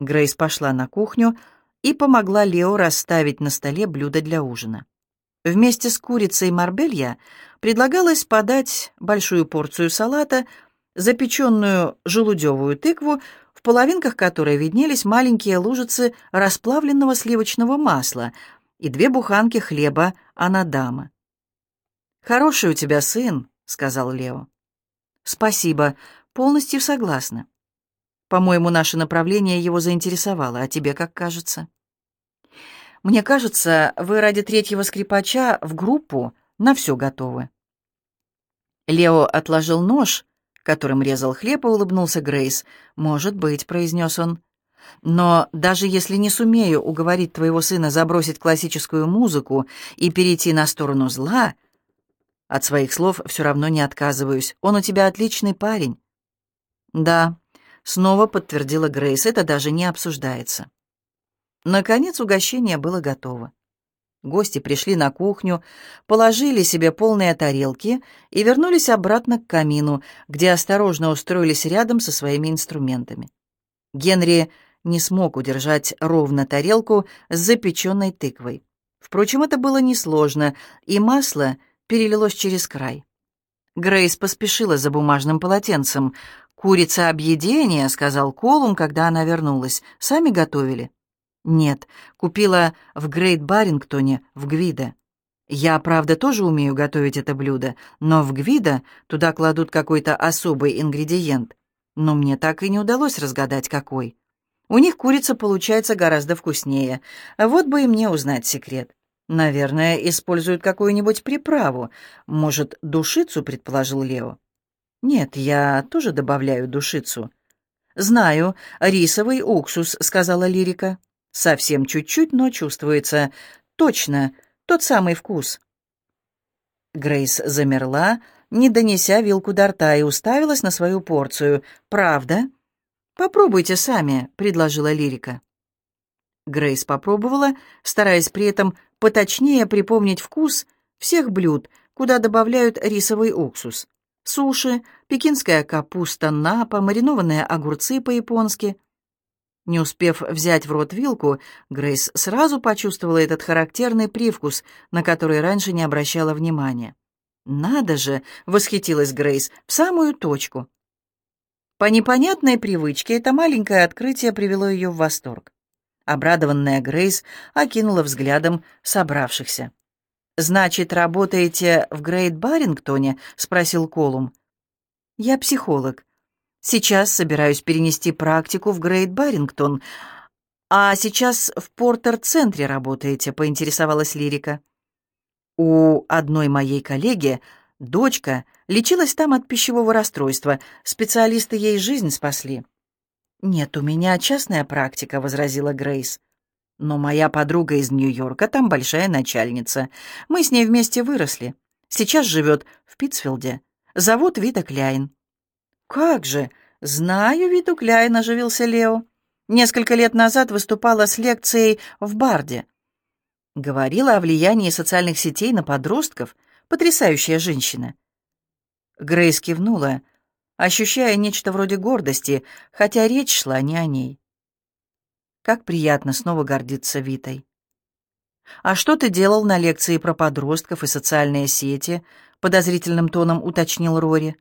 Грейс пошла на кухню и помогла Лео расставить на столе блюда для ужина. Вместе с курицей марбелья предлагалось подать большую порцию салата, запеченную желудевую тыкву, в половинках которой виднелись маленькие лужицы расплавленного сливочного масла и две буханки хлеба анадама. «Хороший у тебя сын», — сказал Лео. «Спасибо, полностью согласна. По-моему, наше направление его заинтересовало, а тебе как кажется?» «Мне кажется, вы ради третьего скрипача в группу на все готовы». Лео отложил нож, которым резал хлеб, и улыбнулся Грейс. «Может быть», — произнес он. «Но даже если не сумею уговорить твоего сына забросить классическую музыку и перейти на сторону зла, от своих слов все равно не отказываюсь. Он у тебя отличный парень». «Да», — снова подтвердила Грейс, — «это даже не обсуждается». Наконец угощение было готово. Гости пришли на кухню, положили себе полные тарелки и вернулись обратно к камину, где осторожно устроились рядом со своими инструментами. Генри не смог удержать ровно тарелку с запеченной тыквой. Впрочем, это было несложно, и масло перелилось через край. Грейс поспешила за бумажным полотенцем. «Курица объедения», — сказал Колум, когда она вернулась. «Сами готовили?» «Нет, купила в Грейт Барингтоне, в Гвида. Я, правда, тоже умею готовить это блюдо, но в Гвида туда кладут какой-то особый ингредиент. Но мне так и не удалось разгадать, какой. У них курица получается гораздо вкуснее. Вот бы и мне узнать секрет. Наверное, используют какую-нибудь приправу. Может, душицу, предположил Лео. Нет, я тоже добавляю душицу. Знаю, рисовый уксус, сказала Лирика. Совсем чуть-чуть, но чувствуется. Точно, тот самый вкус. Грейс замерла, не донеся вилку до рта, и уставилась на свою порцию. «Правда?» «Попробуйте сами», — предложила Лирика. Грейс попробовала, стараясь при этом поточнее припомнить вкус всех блюд, куда добавляют рисовый уксус. Суши, пекинская капуста напа, маринованные огурцы по-японски — не успев взять в рот вилку, Грейс сразу почувствовала этот характерный привкус, на который раньше не обращала внимания. «Надо же!» — восхитилась Грейс. «В самую точку!» По непонятной привычке это маленькое открытие привело ее в восторг. Обрадованная Грейс окинула взглядом собравшихся. «Значит, работаете в Грейт Барингтоне?» — спросил Колум. «Я психолог. Сейчас собираюсь перенести практику в Грейт Барингтон. А сейчас в Портер-центре работаете, поинтересовалась Лирика. У одной моей коллеги дочка лечилась там от пищевого расстройства. Специалисты ей жизнь спасли. «Нет, у меня частная практика», — возразила Грейс. «Но моя подруга из Нью-Йорка там большая начальница. Мы с ней вместе выросли. Сейчас живет в Питтсфилде. Зовут Вита Кляйн». «Как же! Знаю, Виту Кляйн», — оживился Лео. «Несколько лет назад выступала с лекцией в Барде. Говорила о влиянии социальных сетей на подростков. Потрясающая женщина». Грейс кивнула, ощущая нечто вроде гордости, хотя речь шла не о ней. Как приятно снова гордиться Витой. «А что ты делал на лекции про подростков и социальные сети?» — подозрительным тоном уточнил Рори.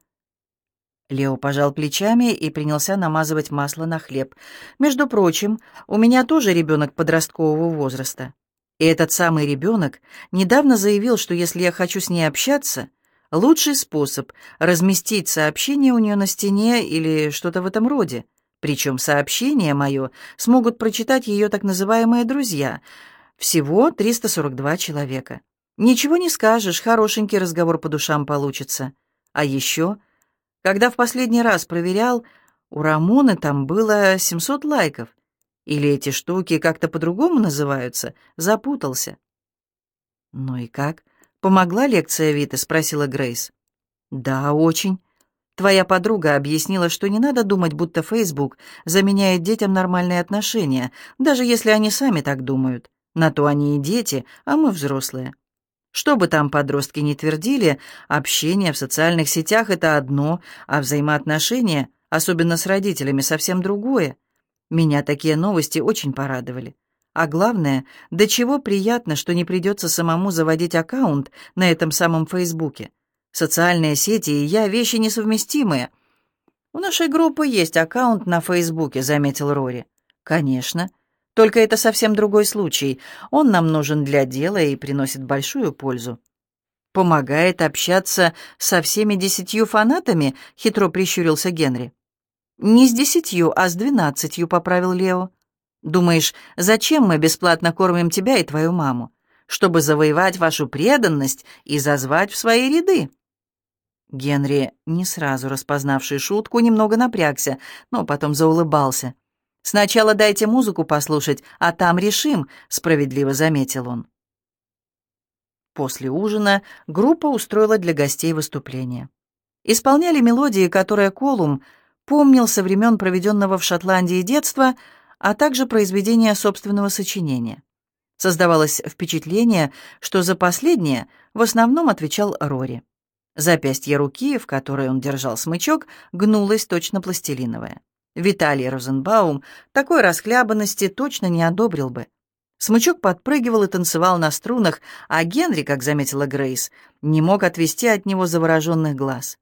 Лео пожал плечами и принялся намазывать масло на хлеб. «Между прочим, у меня тоже ребенок подросткового возраста. И этот самый ребенок недавно заявил, что если я хочу с ней общаться, лучший способ — разместить сообщение у нее на стене или что-то в этом роде. Причем сообщение мое смогут прочитать ее так называемые друзья. Всего 342 человека. Ничего не скажешь, хорошенький разговор по душам получится. А еще когда в последний раз проверял, у Рамоны там было 700 лайков. Или эти штуки как-то по-другому называются? Запутался. «Ну и как? Помогла лекция Виты?» — спросила Грейс. «Да, очень. Твоя подруга объяснила, что не надо думать, будто Фейсбук заменяет детям нормальные отношения, даже если они сами так думают. На то они и дети, а мы взрослые. Что бы там подростки ни твердили, общение в социальных сетях — это одно, а взаимоотношения, особенно с родителями, совсем другое. Меня такие новости очень порадовали. А главное, до чего приятно, что не придется самому заводить аккаунт на этом самом Фейсбуке. Социальные сети и я — вещи несовместимые. «У нашей группы есть аккаунт на Фейсбуке», — заметил Рори. «Конечно. Только это совсем другой случай. Он нам нужен для дела и приносит большую пользу». «Помогает общаться со всеми десятью фанатами?» — хитро прищурился Генри. «Не с десятью, а с двенадцатью», — поправил Лео. «Думаешь, зачем мы бесплатно кормим тебя и твою маму? Чтобы завоевать вашу преданность и зазвать в свои ряды». Генри, не сразу распознавший шутку, немного напрягся, но потом заулыбался. «Сначала дайте музыку послушать, а там решим», — справедливо заметил он. После ужина группа устроила для гостей выступление. Исполняли мелодии, которые Колум помнил со времен проведенного в Шотландии детства, а также произведения собственного сочинения. Создавалось впечатление, что за последнее в основном отвечал Рори. Запястье руки, в которой он держал смычок, гнулось точно пластилиновое. Виталий Розенбаум такой расхлябанности точно не одобрил бы. Смычок подпрыгивал и танцевал на струнах, а Генри, как заметила Грейс, не мог отвести от него завороженных глаз.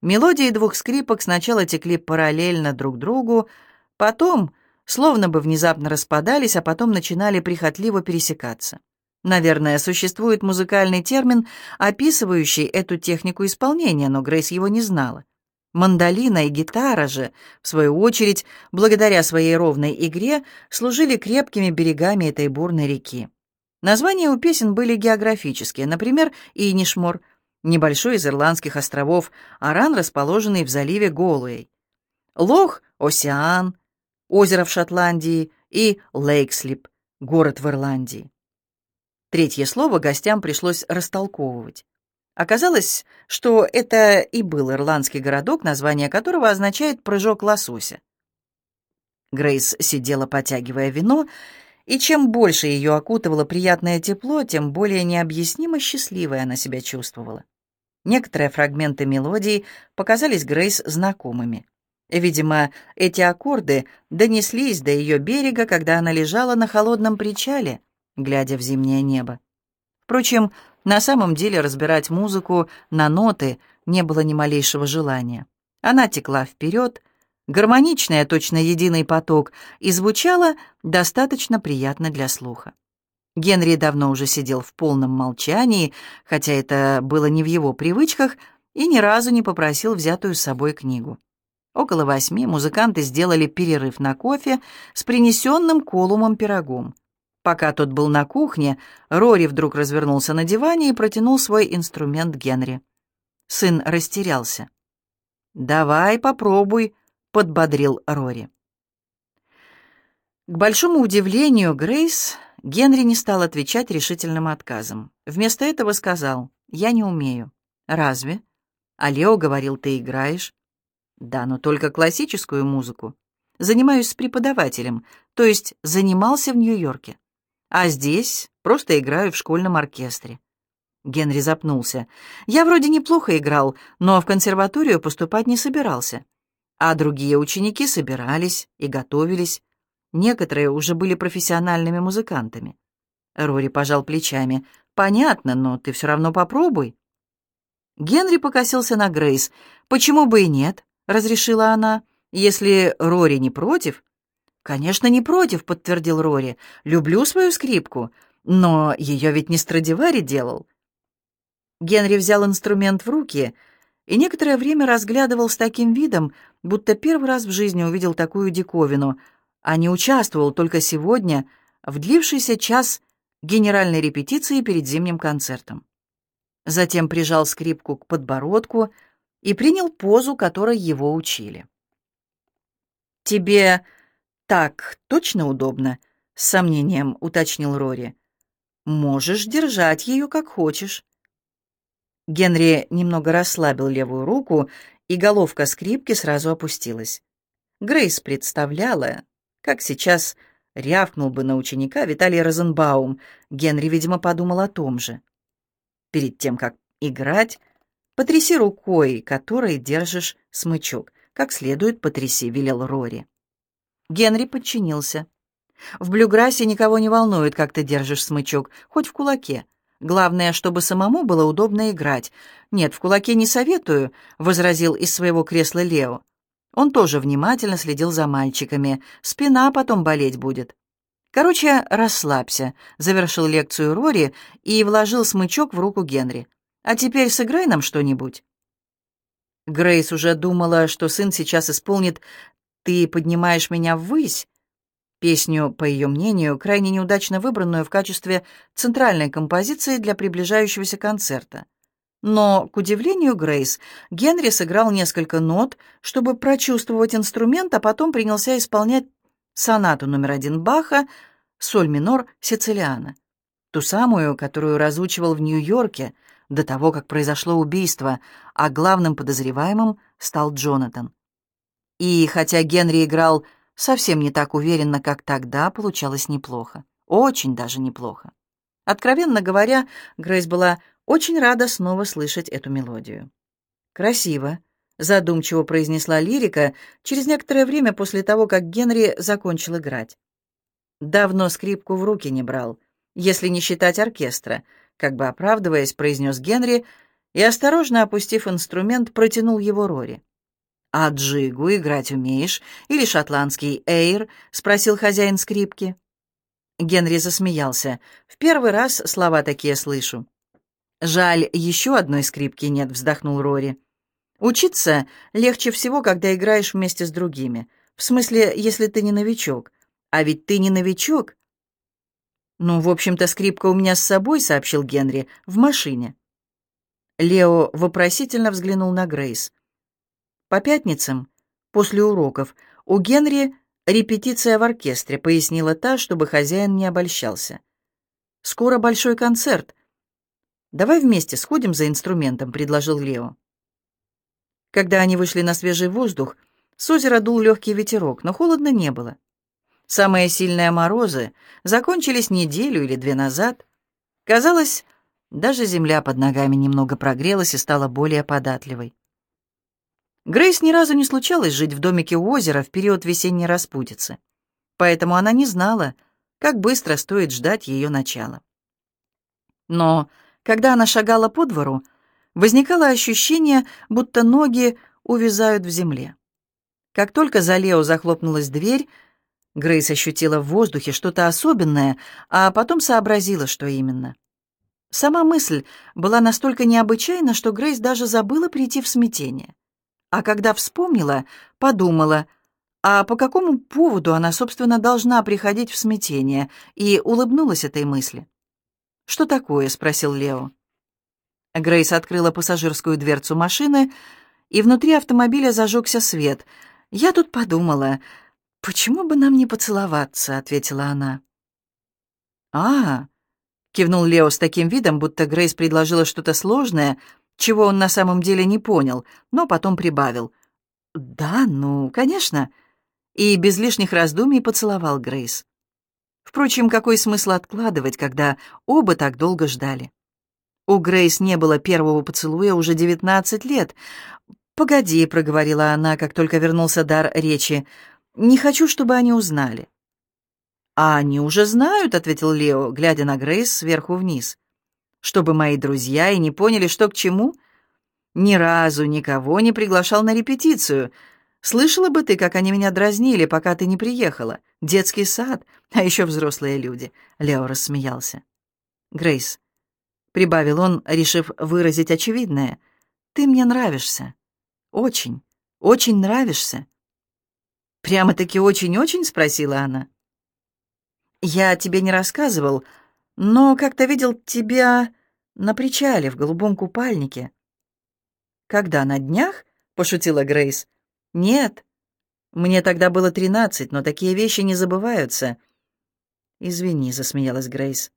Мелодии двух скрипок сначала текли параллельно друг другу, потом словно бы внезапно распадались, а потом начинали прихотливо пересекаться. Наверное, существует музыкальный термин, описывающий эту технику исполнения, но Грейс его не знала. Мандолина и гитара же, в свою очередь, благодаря своей ровной игре, служили крепкими берегами этой бурной реки. Названия у песен были географические, например, Инишмор, небольшой из ирландских островов, Аран, расположенный в заливе Голуэй, Лох, Осиан, озеро в Шотландии и Лейкслип, город в Ирландии. Третье слово гостям пришлось растолковывать. Оказалось, что это и был ирландский городок, название которого означает «прыжок лосося». Грейс сидела, потягивая вино, и чем больше ее окутывало приятное тепло, тем более необъяснимо счастливой она себя чувствовала. Некоторые фрагменты мелодии показались Грейс знакомыми. Видимо, эти аккорды донеслись до ее берега, когда она лежала на холодном причале — глядя в зимнее небо. Впрочем, на самом деле разбирать музыку на ноты не было ни малейшего желания. Она текла вперед, гармоничная, точно единый поток, и звучала достаточно приятно для слуха. Генри давно уже сидел в полном молчании, хотя это было не в его привычках, и ни разу не попросил взятую с собой книгу. Около восьми музыканты сделали перерыв на кофе с принесенным колумом пирогом. Пока тот был на кухне, Рори вдруг развернулся на диване и протянул свой инструмент Генри. Сын растерялся. «Давай, попробуй», — подбодрил Рори. К большому удивлению Грейс, Генри не стал отвечать решительным отказом. Вместо этого сказал «Я не умею». «Разве?» А Лео говорил «Ты играешь?» «Да, но только классическую музыку. Занимаюсь с преподавателем, то есть занимался в Нью-Йорке. А здесь просто играю в школьном оркестре». Генри запнулся. «Я вроде неплохо играл, но в консерваторию поступать не собирался. А другие ученики собирались и готовились. Некоторые уже были профессиональными музыкантами». Рори пожал плечами. «Понятно, но ты все равно попробуй». Генри покосился на Грейс. «Почему бы и нет?» — разрешила она. «Если Рори не против, «Конечно, не против», — подтвердил Рори. «Люблю свою скрипку, но ее ведь не Страдивари делал». Генри взял инструмент в руки и некоторое время разглядывал с таким видом, будто первый раз в жизни увидел такую диковину, а не участвовал только сегодня в длившийся час генеральной репетиции перед зимним концертом. Затем прижал скрипку к подбородку и принял позу, которой его учили. «Тебе «Так точно удобно?» — с сомнением уточнил Рори. «Можешь держать ее как хочешь». Генри немного расслабил левую руку, и головка скрипки сразу опустилась. Грейс представляла, как сейчас рявкнул бы на ученика Виталий Розенбаум. Генри, видимо, подумал о том же. Перед тем, как играть, потряси рукой, которой держишь смычок. Как следует потряси, велел Рори. Генри подчинился. «В блюграссе никого не волнует, как ты держишь смычок, хоть в кулаке. Главное, чтобы самому было удобно играть. Нет, в кулаке не советую», — возразил из своего кресла Лео. Он тоже внимательно следил за мальчиками. Спина потом болеть будет. «Короче, расслабься», — завершил лекцию Рори и вложил смычок в руку Генри. «А теперь сыграй нам что-нибудь». Грейс уже думала, что сын сейчас исполнит «Ты поднимаешь меня ввысь», песню, по ее мнению, крайне неудачно выбранную в качестве центральной композиции для приближающегося концерта. Но, к удивлению Грейс, Генри сыграл несколько нот, чтобы прочувствовать инструмент, а потом принялся исполнять сонату номер один Баха, соль минор Сицилиана, ту самую, которую разучивал в Нью-Йорке до того, как произошло убийство, а главным подозреваемым стал Джонатан. И хотя Генри играл совсем не так уверенно, как тогда, получалось неплохо. Очень даже неплохо. Откровенно говоря, Грейс была очень рада снова слышать эту мелодию. «Красиво», задумчиво произнесла лирика через некоторое время после того, как Генри закончил играть. Давно скрипку в руки не брал, если не считать оркестра, как бы оправдываясь, произнес Генри и, осторожно опустив инструмент, протянул его Рори. «А джигу играть умеешь? Или шотландский эйр?» — спросил хозяин скрипки. Генри засмеялся. «В первый раз слова такие слышу». «Жаль, еще одной скрипки нет», — вздохнул Рори. Учиться легче всего, когда играешь вместе с другими. В смысле, если ты не новичок. А ведь ты не новичок. «Ну, в общем-то, скрипка у меня с собой», — сообщил Генри, — «в машине». Лео вопросительно взглянул на Грейс. «По пятницам, после уроков, у Генри репетиция в оркестре», — пояснила та, чтобы хозяин не обольщался. «Скоро большой концерт. Давай вместе сходим за инструментом», — предложил Лео. Когда они вышли на свежий воздух, с озера дул легкий ветерок, но холодно не было. Самые сильные морозы закончились неделю или две назад. Казалось, даже земля под ногами немного прогрелась и стала более податливой. Грейс ни разу не случалось жить в домике у озера в период весенней распутицы, поэтому она не знала, как быстро стоит ждать ее начала. Но когда она шагала по двору, возникало ощущение, будто ноги увязают в земле. Как только за Лео захлопнулась дверь, Грейс ощутила в воздухе что-то особенное, а потом сообразила, что именно. Сама мысль была настолько необычайна, что Грейс даже забыла прийти в смятение. А когда вспомнила, подумала, а по какому поводу она, собственно, должна приходить в смятение, и улыбнулась этой мысли. «Что такое?» — спросил Лео. Грейс открыла пассажирскую дверцу машины, и внутри автомобиля зажегся свет. «Я тут подумала, почему бы нам не поцеловаться?» — ответила она. «А, — кивнул Лео с таким видом, будто Грейс предложила что-то сложное, чего он на самом деле не понял, но потом прибавил. «Да, ну, конечно». И без лишних раздумий поцеловал Грейс. Впрочем, какой смысл откладывать, когда оба так долго ждали? У Грейс не было первого поцелуя уже девятнадцать лет. «Погоди», — проговорила она, как только вернулся дар речи. «Не хочу, чтобы они узнали». «А они уже знают», — ответил Лео, глядя на Грейс сверху вниз. «Чтобы мои друзья и не поняли, что к чему?» «Ни разу никого не приглашал на репетицию. Слышала бы ты, как они меня дразнили, пока ты не приехала. Детский сад, а еще взрослые люди», — Лео рассмеялся. «Грейс, — прибавил он, решив выразить очевидное. «Ты мне нравишься. Очень, очень нравишься». «Прямо-таки очень-очень?» — спросила она. «Я тебе не рассказывал, но как-то видел тебя на причале в голубом купальнике». «Когда, на днях?» — пошутила Грейс. «Нет. Мне тогда было тринадцать, но такие вещи не забываются». «Извини», — засмеялась Грейс.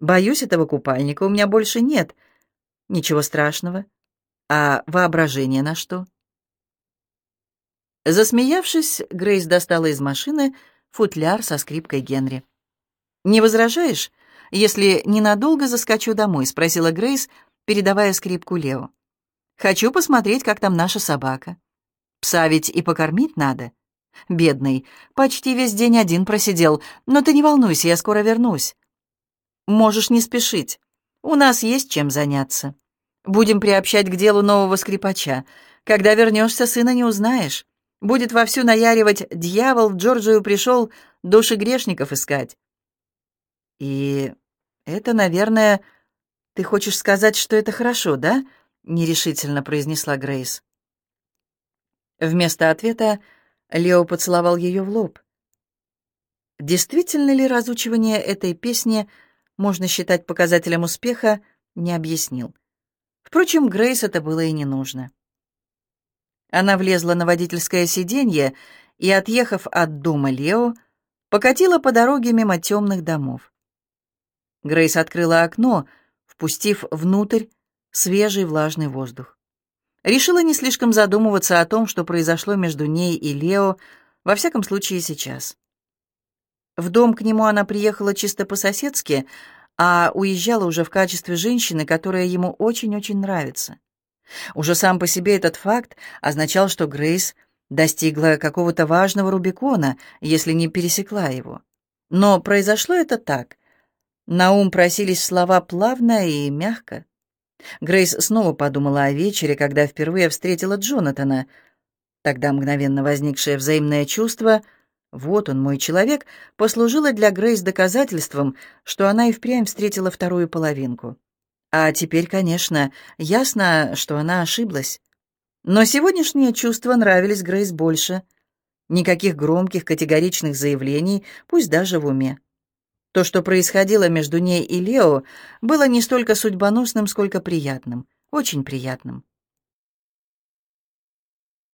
Боюсь этого купальника, у меня больше нет. Ничего страшного. А воображение на что? Засмеявшись, Грейс достала из машины футляр со скрипкой Генри. «Не возражаешь, если ненадолго заскочу домой?» — спросила Грейс, передавая скрипку Лео. «Хочу посмотреть, как там наша собака. Пса ведь и покормить надо. «Бедный, почти весь день один просидел, но ты не волнуйся, я скоро вернусь». «Можешь не спешить. У нас есть чем заняться. Будем приобщать к делу нового скрипача. Когда вернешься, сына не узнаешь. Будет вовсю наяривать «Дьявол в Джорджию пришел души грешников искать». И это, наверное, ты хочешь сказать, что это хорошо, да? Нерешительно произнесла Грейс. Вместо ответа Лео поцеловал ее в лоб. Действительно ли разучивание этой песни можно считать показателем успеха, не объяснил. Впрочем, Грейс это было и не нужно. Она влезла на водительское сиденье и, отъехав от дома Лео, покатила по дороге мимо темных домов. Грейс открыла окно, впустив внутрь свежий влажный воздух. Решила не слишком задумываться о том, что произошло между ней и Лео, во всяком случае сейчас. В дом к нему она приехала чисто по-соседски, а уезжала уже в качестве женщины, которая ему очень-очень нравится. Уже сам по себе этот факт означал, что Грейс достигла какого-то важного Рубикона, если не пересекла его. Но произошло это так. На ум просились слова плавно и мягко. Грейс снова подумала о вечере, когда впервые встретила Джонатана. Тогда мгновенно возникшее взаимное чувство «вот он, мой человек» послужило для Грейс доказательством, что она и впрямь встретила вторую половинку. А теперь, конечно, ясно, что она ошиблась. Но сегодняшние чувства нравились Грейс больше. Никаких громких категоричных заявлений, пусть даже в уме. То, что происходило между ней и Лео, было не столько судьбоносным, сколько приятным, очень приятным.